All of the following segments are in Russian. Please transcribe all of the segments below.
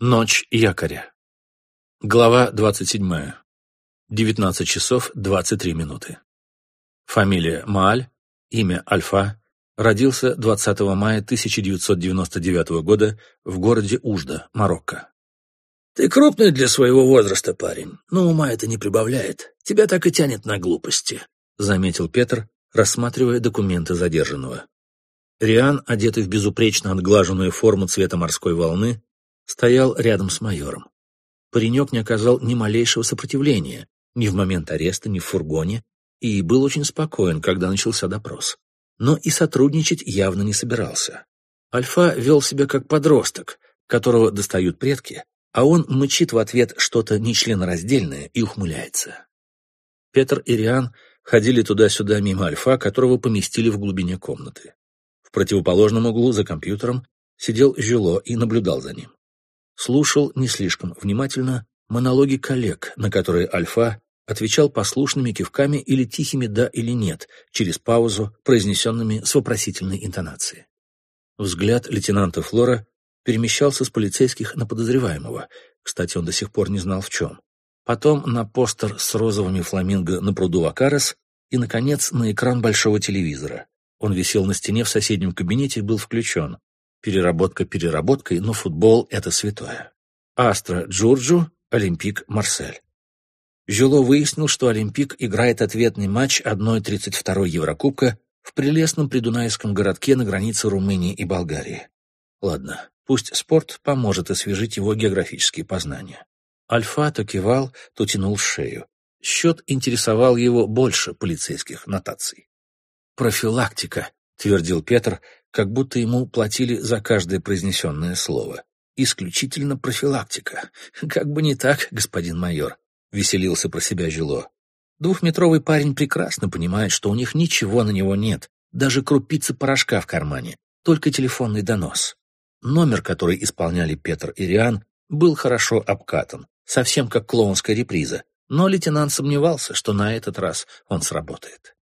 Ночь якоря. Глава 27. 19 часов 23 минуты. Фамилия Мааль, имя Альфа, родился 20 мая 1999 года в городе Ужда, Марокко. «Ты крупный для своего возраста, парень, но ума это не прибавляет. Тебя так и тянет на глупости», — заметил Петр, рассматривая документы задержанного. Риан, одетый в безупречно отглаженную форму цвета морской волны, стоял рядом с майором. Паренек не оказал ни малейшего сопротивления, ни в момент ареста, ни в фургоне, и был очень спокоен, когда начался допрос. Но и сотрудничать явно не собирался. Альфа вел себя как подросток, которого достают предки, а он мычит в ответ что-то нечленораздельное и ухмыляется. Петр и Риан ходили туда-сюда мимо Альфа, которого поместили в глубине комнаты. В противоположном углу за компьютером сидел Жюло и наблюдал за ним слушал не слишком внимательно монологи коллег, на которые Альфа отвечал послушными кивками или тихими «да» или «нет», через паузу, произнесенными с вопросительной интонацией. Взгляд лейтенанта Флора перемещался с полицейских на подозреваемого, кстати, он до сих пор не знал в чем. Потом на постер с розовыми фламинго на пруду Вакарес и, наконец, на экран большого телевизора. Он висел на стене в соседнем кабинете и был включен. Переработка переработкой, но футбол — это святое. Астра Джорджу, Олимпик Марсель. Жюло выяснил, что Олимпик играет ответный матч 1-32 Еврокубка в прелестном придунайском городке на границе Румынии и Болгарии. Ладно, пусть спорт поможет освежить его географические познания. Альфа то кивал, то тянул шею. Счет интересовал его больше полицейских нотаций. «Профилактика», — твердил Петр, как будто ему платили за каждое произнесенное слово. Исключительно профилактика. Как бы не так, господин майор, — веселился про себя Жило. Двухметровый парень прекрасно понимает, что у них ничего на него нет, даже крупицы порошка в кармане, только телефонный донос. Номер, который исполняли Петр и Риан, был хорошо обкатан, совсем как клоунская реприза, но лейтенант сомневался, что на этот раз он сработает.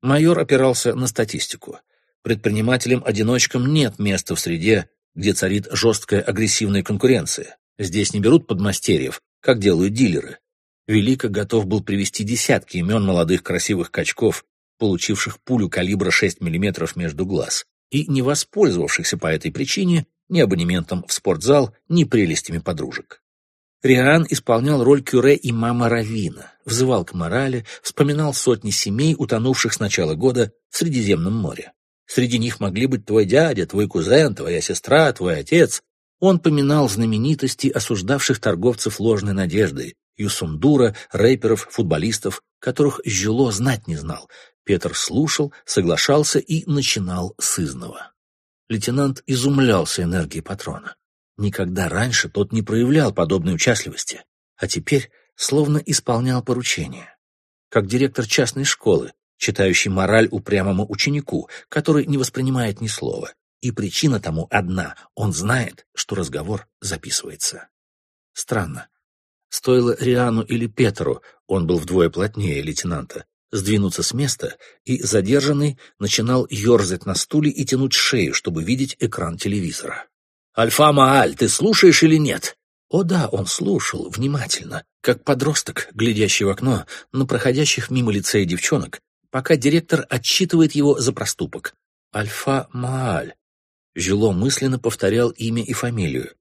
Майор опирался на статистику. Предпринимателям-одиночкам нет места в среде, где царит жесткая агрессивная конкуренция. Здесь не берут подмастерьев, как делают дилеры. Велико готов был привести десятки имен молодых красивых качков, получивших пулю калибра 6 мм между глаз, и не воспользовавшихся по этой причине ни абонементом в спортзал, ни прелестями подружек. Риан исполнял роль кюре и мама Равина, взывал к морали, вспоминал сотни семей, утонувших с начала года в Средиземном море. Среди них могли быть твой дядя, твой кузен, твоя сестра, твой отец. Он поминал знаменитости, осуждавших торговцев ложной надеждой, Юсундура, рэперов, футболистов, которых Жюло знать не знал. Петр слушал, соглашался и начинал с изного. Лейтенант изумлялся энергией патрона. Никогда раньше тот не проявлял подобной участливости, а теперь словно исполнял поручение. Как директор частной школы, читающий мораль упрямому ученику, который не воспринимает ни слова. И причина тому одна — он знает, что разговор записывается. Странно. Стоило Риану или Петру, он был вдвое плотнее лейтенанта, сдвинуться с места, и задержанный начинал ерзать на стуле и тянуть шею, чтобы видеть экран телевизора. «Альфа Мааль, ты слушаешь или нет?» О да, он слушал, внимательно, как подросток, глядящий в окно на проходящих мимо лицея девчонок пока директор отчитывает его за проступок. Альфа Мааль. Жило мысленно повторял имя и фамилию.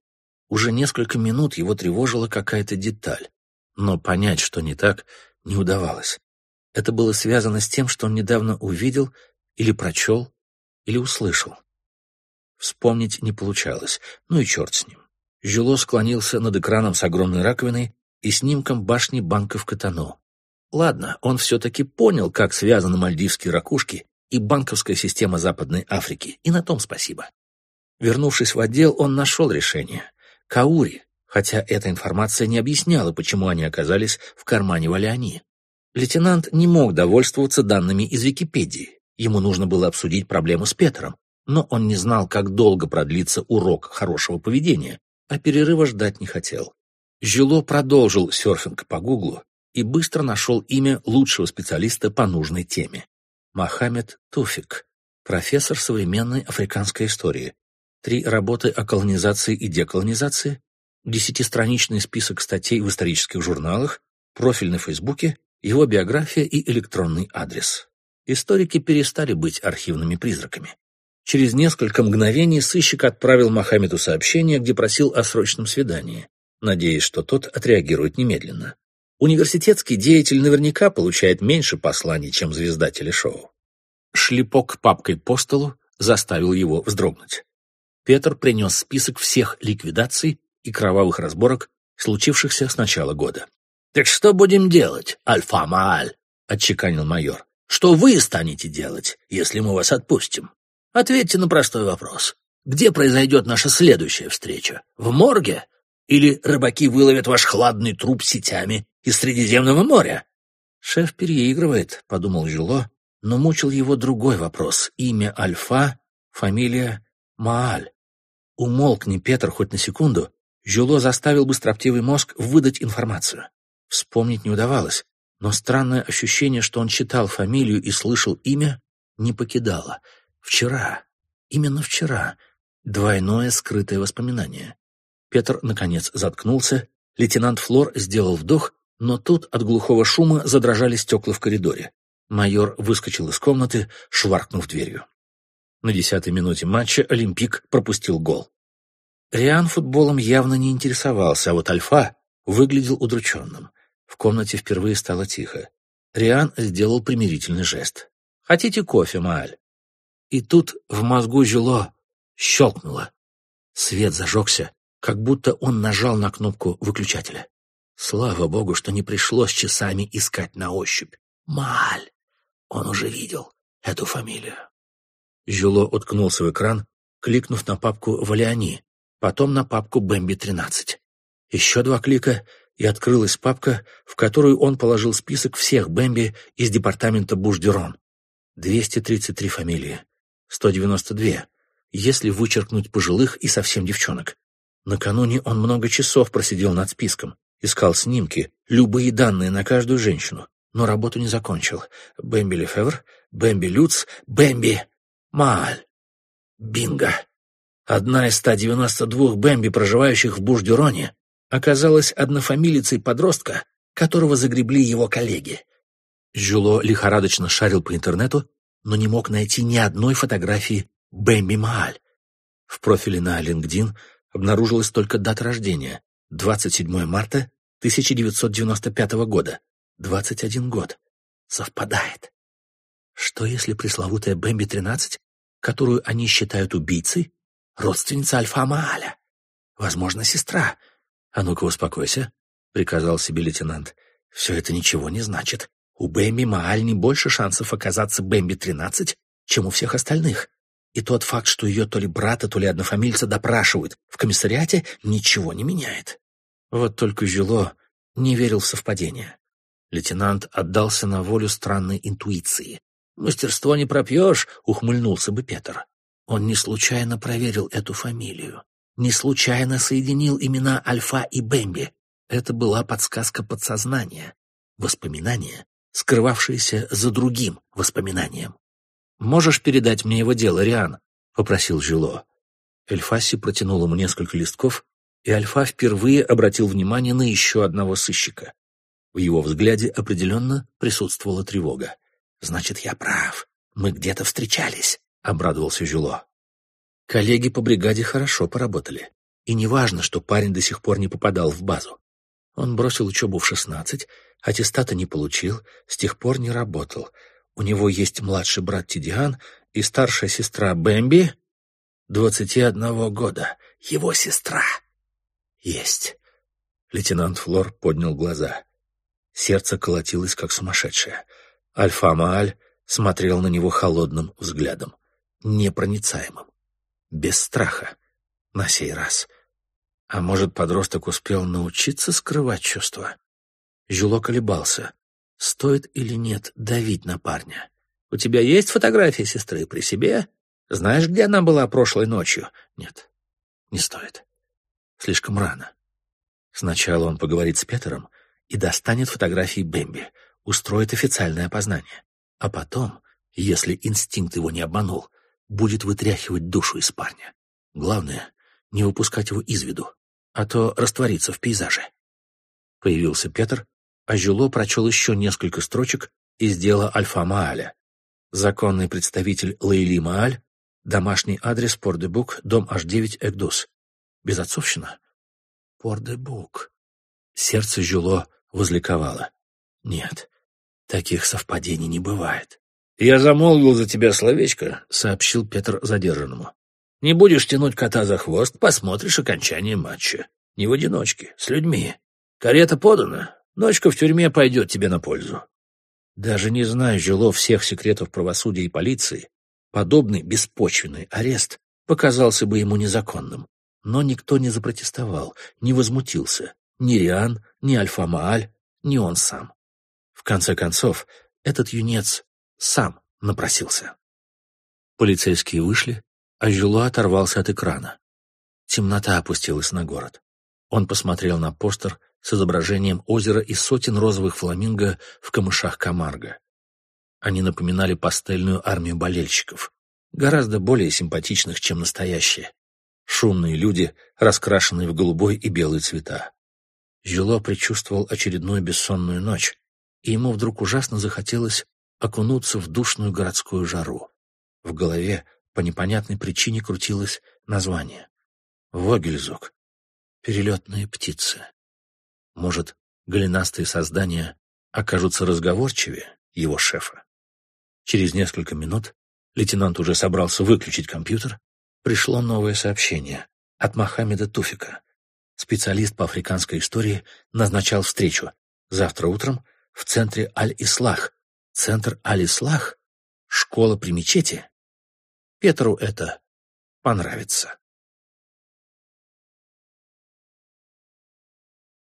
Уже несколько минут его тревожила какая-то деталь. Но понять, что не так, не удавалось. Это было связано с тем, что он недавно увидел или прочел, или услышал. Вспомнить не получалось, ну и черт с ним. Жило склонился над экраном с огромной раковиной и снимком башни банка в Катано. Ладно, он все-таки понял, как связаны мальдивские ракушки и банковская система Западной Африки, и на том спасибо. Вернувшись в отдел, он нашел решение. Каури, хотя эта информация не объясняла, почему они оказались в кармане Валиани. Лейтенант не мог довольствоваться данными из Википедии. Ему нужно было обсудить проблему с Петром, но он не знал, как долго продлится урок хорошего поведения, а перерыва ждать не хотел. Жило продолжил серфинг по Гуглу, и быстро нашел имя лучшего специалиста по нужной теме. Мохаммед Туфик, профессор современной африканской истории. Три работы о колонизации и деколонизации, десятистраничный список статей в исторических журналах, профиль на Фейсбуке, его биография и электронный адрес. Историки перестали быть архивными призраками. Через несколько мгновений сыщик отправил Мохаммеду сообщение, где просил о срочном свидании, надеясь, что тот отреагирует немедленно. Университетский деятель наверняка получает меньше посланий, чем звезда телешоу. Шлепок папкой по столу заставил его вздрогнуть. Петр принес список всех ликвидаций и кровавых разборок, случившихся с начала года. «Так что будем делать, Альфа-Мааль?» — отчеканил майор. «Что вы станете делать, если мы вас отпустим? Ответьте на простой вопрос. Где произойдет наша следующая встреча? В морге? Или рыбаки выловят ваш хладный труп сетями из Средиземного моря?» «Шеф переигрывает», — подумал Жило, но мучил его другой вопрос. Имя Альфа, фамилия Мааль. Умолкни, Петр, хоть на секунду, Жюло заставил бы строптивый мозг выдать информацию. Вспомнить не удавалось, но странное ощущение, что он читал фамилию и слышал имя, не покидало. Вчера, именно вчера, двойное скрытое воспоминание. Петр, наконец, заткнулся, лейтенант Флор сделал вдох, но тут от глухого шума задрожали стекла в коридоре. Майор выскочил из комнаты, шваркнув дверью. На десятой минуте матча Олимпик пропустил гол. Риан футболом явно не интересовался, а вот Альфа выглядел удрученным. В комнате впервые стало тихо. Риан сделал примирительный жест. «Хотите кофе, Мааль?» И тут в мозгу Жило щелкнуло. Свет зажегся, как будто он нажал на кнопку выключателя. Слава богу, что не пришлось часами искать на ощупь. Мааль! Он уже видел эту фамилию. Жюло уткнулся в экран, кликнув на папку «Валиани», потом на папку «Бэмби-13». Еще два клика, и открылась папка, в которую он положил список всех Бэмби из департамента Буш-Дюрон. 233 фамилии, 192, если вычеркнуть пожилых и совсем девчонок. Накануне он много часов просидел над списком, искал снимки, любые данные на каждую женщину но работу не закончил. Бэмби Лефевр, Бэмби Люц, Бэмби Мааль. Бинго! Одна из 192 Бэмби, проживающих в Буш-Дюроне, оказалась однофамилицей подростка, которого загребли его коллеги. Жюло лихорадочно шарил по интернету, но не мог найти ни одной фотографии Бэмби Мааль. В профиле на LinkedIn обнаружилась только дата рождения — 27 марта 1995 года. Двадцать один год. Совпадает. Что если пресловутая Бэмби-13, которую они считают убийцей, родственница Альфа-Мааля? Возможно, сестра. А ну-ка успокойся, — приказал себе лейтенант. Все это ничего не значит. У Бэмби Мааль не больше шансов оказаться Бэмби-13, чем у всех остальных. И тот факт, что ее то ли брата, то ли однофамильца допрашивают в комиссариате, ничего не меняет. Вот только Жило не верил в совпадение. Лейтенант отдался на волю странной интуиции. «Мастерство не пропьешь», — ухмыльнулся бы Петр. Он не случайно проверил эту фамилию. Не случайно соединил имена Альфа и Бэмби. Это была подсказка подсознания. Воспоминание, скрывавшееся за другим воспоминанием. «Можешь передать мне его дело, Риан?» — попросил Жило. Эльфаси протянул ему несколько листков, и Альфа впервые обратил внимание на еще одного сыщика. В его взгляде определенно присутствовала тревога. «Значит, я прав. Мы где-то встречались», — обрадовался Жюло. Коллеги по бригаде хорошо поработали. И не важно, что парень до сих пор не попадал в базу. Он бросил учебу в шестнадцать, аттестата не получил, с тех пор не работал. У него есть младший брат Тидиан и старшая сестра Бэмби, двадцати одного года. Его сестра. Есть. Лейтенант Флор поднял глаза. Сердце колотилось, как сумасшедшее. Альфа-Мааль смотрел на него холодным взглядом, непроницаемым, без страха, на сей раз. А может, подросток успел научиться скрывать чувства? Жюло колебался, стоит или нет давить на парня. «У тебя есть фотография сестры при себе? Знаешь, где она была прошлой ночью?» «Нет, не стоит. Слишком рано. Сначала он поговорит с Петером, и достанет фотографии Бэмби, устроит официальное опознание. А потом, если инстинкт его не обманул, будет вытряхивать душу из парня. Главное — не выпускать его из виду. а то растворится в пейзаже. Появился Петр, а Жюло прочел еще несколько строчек из дела Альфа Мааля. Законный представитель Лейли Мааль, домашний адрес Пор-де-Бук, дом H9, Экдус. Безотцовщина? Пор-де-Бук. Сердце Жюло возликовало. Нет, таких совпадений не бывает. «Я замолвил за тебя словечко», — сообщил Петр задержанному. «Не будешь тянуть кота за хвост, посмотришь окончание матча. Не в одиночке, с людьми. Карета подана, ночка в тюрьме пойдет тебе на пользу». Даже не зная Жило всех секретов правосудия и полиции, подобный беспочвенный арест показался бы ему незаконным. Но никто не запротестовал, не возмутился. Ни Риан, ни Альфа-Мааль, ни он сам. В конце концов, этот юнец сам напросился. Полицейские вышли, а Жюло оторвался от экрана. Темнота опустилась на город. Он посмотрел на постер с изображением озера и сотен розовых фламинго в камышах Камарго. Они напоминали пастельную армию болельщиков, гораздо более симпатичных, чем настоящие. Шумные люди, раскрашенные в голубой и белый цвета. Жюло предчувствовал очередную бессонную ночь, и ему вдруг ужасно захотелось окунуться в душную городскую жару. В голове по непонятной причине крутилось название. Вогельзук. Перелетные птицы. Может, голенастые создания окажутся разговорчивее его шефа. Через несколько минут лейтенант уже собрался выключить компьютер. Пришло новое сообщение от Мохаммеда Туфика. Специалист по африканской истории назначал встречу завтра утром в центре Аль-Ислах, Центр Алислах? Школа при мечети? Петру это понравится.